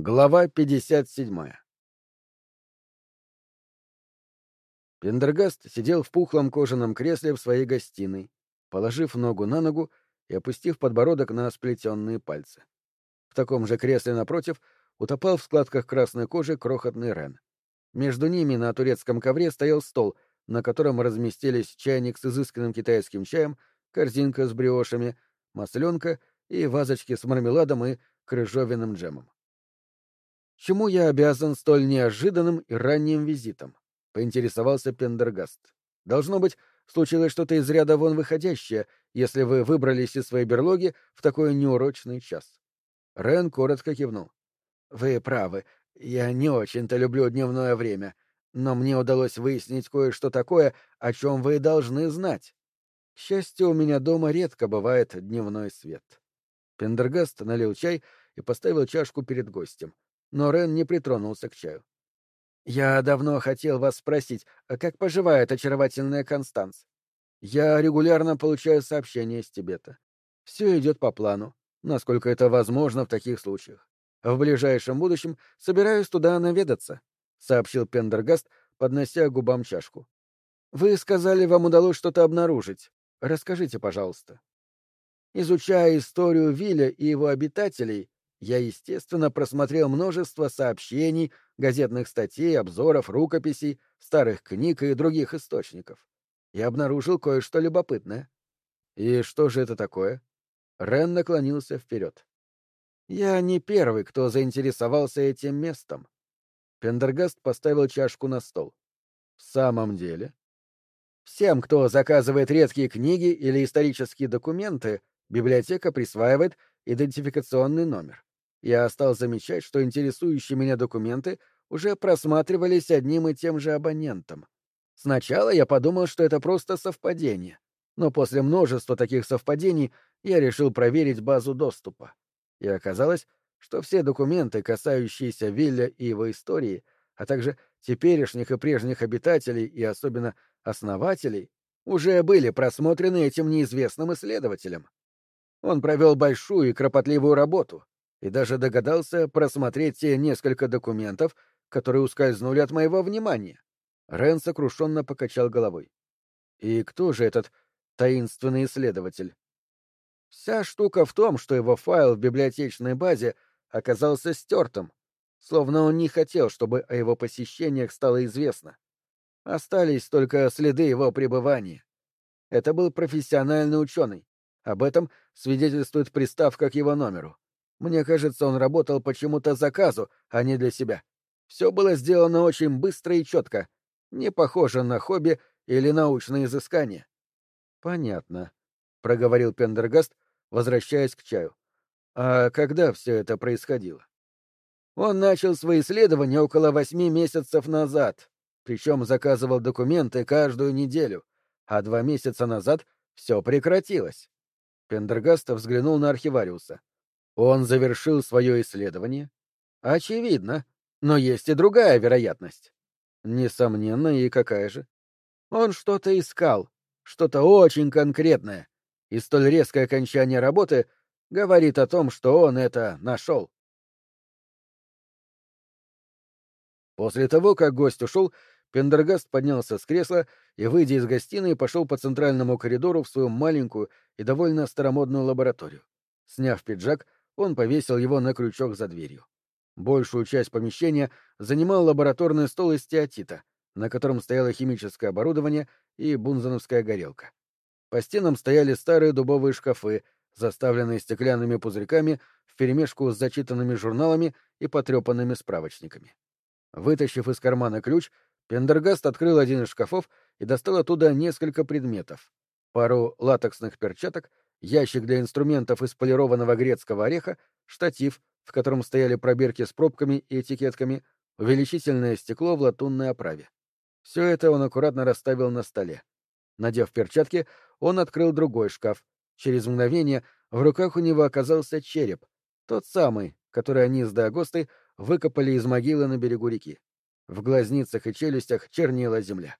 Глава 57 Пендергаст сидел в пухлом кожаном кресле в своей гостиной, положив ногу на ногу и опустив подбородок на сплетенные пальцы. В таком же кресле напротив утопал в складках красной кожи крохотный Рен. Между ними на турецком ковре стоял стол, на котором разместились чайник с изысканным китайским чаем, корзинка с бриошами, масленка и вазочки с мармеладом и крыжовенным джемом. «Чему я обязан столь неожиданным и ранним визитом?» — поинтересовался Пендергаст. «Должно быть, случилось что-то из ряда вон выходящее, если вы выбрались из своей берлоги в такой неурочный час». Рен коротко кивнул. «Вы правы. Я не очень-то люблю дневное время, но мне удалось выяснить кое-что такое, о чем вы должны знать. К счастью, у меня дома редко бывает дневной свет». Пендергаст налил чай и поставил чашку перед гостем но Рен не притронулся к чаю. «Я давно хотел вас спросить, а как поживает очаровательная Констанс? Я регулярно получаю сообщения из Тибета. Все идет по плану, насколько это возможно в таких случаях. В ближайшем будущем собираюсь туда наведаться», — сообщил Пендергаст, поднося губам чашку. «Вы сказали, вам удалось что-то обнаружить. Расскажите, пожалуйста». Изучая историю Вилля и его обитателей, я, естественно, просмотрел множество сообщений, газетных статей, обзоров, рукописей, старых книг и других источников. И обнаружил кое-что любопытное. И что же это такое? Рен наклонился вперед. Я не первый, кто заинтересовался этим местом. Пендергаст поставил чашку на стол. В самом деле? Всем, кто заказывает редкие книги или исторические документы, библиотека присваивает идентификационный номер я стал замечать, что интересующие меня документы уже просматривались одним и тем же абонентом. Сначала я подумал, что это просто совпадение, но после множества таких совпадений я решил проверить базу доступа. И оказалось, что все документы, касающиеся Вилля и его истории, а также теперешних и прежних обитателей и особенно основателей, уже были просмотрены этим неизвестным исследователем. Он провел большую и кропотливую работу, и даже догадался просмотреть те несколько документов, которые ускользнули от моего внимания. Рен сокрушенно покачал головой. И кто же этот таинственный исследователь? Вся штука в том, что его файл в библиотечной базе оказался стертым, словно он не хотел, чтобы о его посещениях стало известно. Остались только следы его пребывания. Это был профессиональный ученый. Об этом свидетельствует приставка к его номеру. Мне кажется, он работал почему-то заказу, а не для себя. Все было сделано очень быстро и четко. Не похоже на хобби или научное изыскание. — Понятно, — проговорил Пендергаст, возвращаясь к чаю. — А когда все это происходило? Он начал свои исследования около восьми месяцев назад, причем заказывал документы каждую неделю, а два месяца назад все прекратилось. Пендергаст взглянул на архивариуса. Он завершил свое исследование? Очевидно. Но есть и другая вероятность. Несомненно, и какая же? Он что-то искал, что-то очень конкретное, и столь резкое окончание работы говорит о том, что он это нашел. После того, как гость ушел, Пендергаст поднялся с кресла и, выйдя из гостиной, пошел по центральному коридору в свою маленькую и довольно старомодную лабораторию. Сняв пиджак, он повесил его на крючок за дверью. Большую часть помещения занимал лабораторный стол из стеатита, на котором стояло химическое оборудование и бунзеновская горелка. По стенам стояли старые дубовые шкафы, заставленные стеклянными пузырьками вперемешку с зачитанными журналами и потрепанными справочниками. Вытащив из кармана ключ, Пендергаст открыл один из шкафов и достал оттуда несколько предметов. Пару латексных перчаток ящик для инструментов из полированного грецкого ореха, штатив, в котором стояли пробирки с пробками и этикетками, увеличительное стекло в латунной оправе. Все это он аккуратно расставил на столе. Надев перчатки, он открыл другой шкаф. Через мгновение в руках у него оказался череп, тот самый, который они с Дагостой выкопали из могилы на берегу реки. В глазницах и челюстях чернела земля.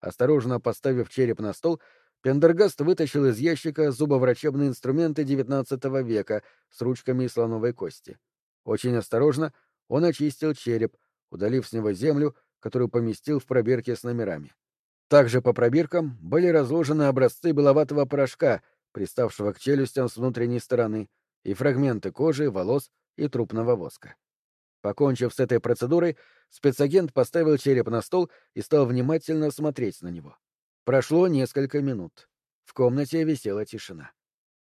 Осторожно поставив череп на стол, Пендергаст вытащил из ящика зубоврачебные инструменты XIX века с ручками из слоновой кости. Очень осторожно он очистил череп, удалив с него землю, которую поместил в пробирке с номерами. Также по пробиркам были разложены образцы беловатого порошка, приставшего к челюстям с внутренней стороны, и фрагменты кожи, волос и трупного воска. Покончив с этой процедурой, спецагент поставил череп на стол и стал внимательно смотреть на него. Прошло несколько минут. В комнате висела тишина.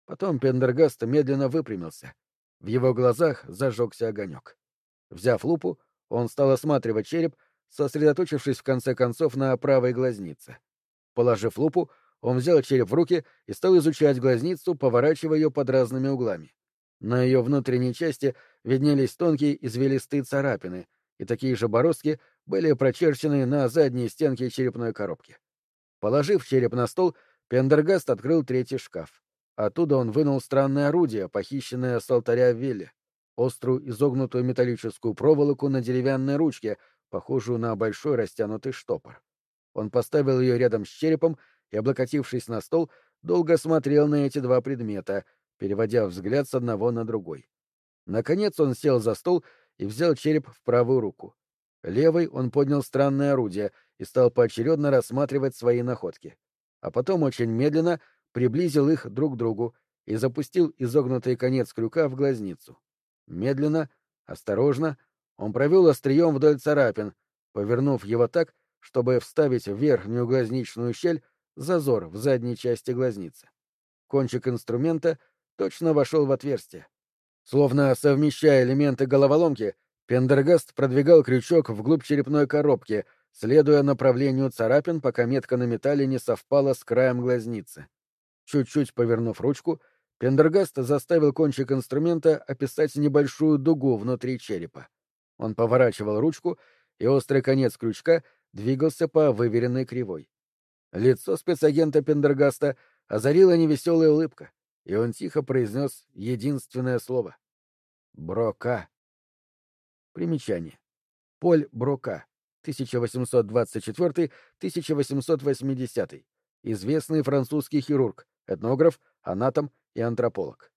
Потом Пендергаст медленно выпрямился. В его глазах зажегся огонек. Взяв лупу, он стал осматривать череп, сосредоточившись в конце концов на правой глазнице. Положив лупу, он взял череп в руки и стал изучать глазницу, поворачивая ее под разными углами. На ее внутренней части виднелись тонкие извилистые царапины, и такие же бороздки были прочерчены на задней стенке черепной коробки. Положив череп на стол, Пендергаст открыл третий шкаф. Оттуда он вынул странное орудие, похищенное с алтаря Вилли, острую изогнутую металлическую проволоку на деревянной ручке, похожую на большой растянутый штопор. Он поставил ее рядом с черепом и, облокотившись на стол, долго смотрел на эти два предмета, переводя взгляд с одного на другой. Наконец он сел за стол и взял череп в правую руку. Левой он поднял странное орудие и стал поочередно рассматривать свои находки. А потом очень медленно приблизил их друг к другу и запустил изогнутый конец крюка в глазницу. Медленно, осторожно, он провел острием вдоль царапин, повернув его так, чтобы вставить в верхнюю глазничную щель зазор в задней части глазницы. Кончик инструмента точно вошел в отверстие. Словно совмещая элементы головоломки, Пендергаст продвигал крючок вглубь черепной коробки, следуя направлению царапин, пока метка на металле не совпала с краем глазницы. Чуть-чуть повернув ручку, Пендергаст заставил кончик инструмента описать небольшую дугу внутри черепа. Он поворачивал ручку, и острый конец крючка двигался по выверенной кривой. Лицо спецагента Пендергаста озарила невеселая улыбка, и он тихо произнес единственное слово — «Брока». Примечание. Поль Брока, 1824-1880, известный французский хирург, этнограф, анатом и антрополог.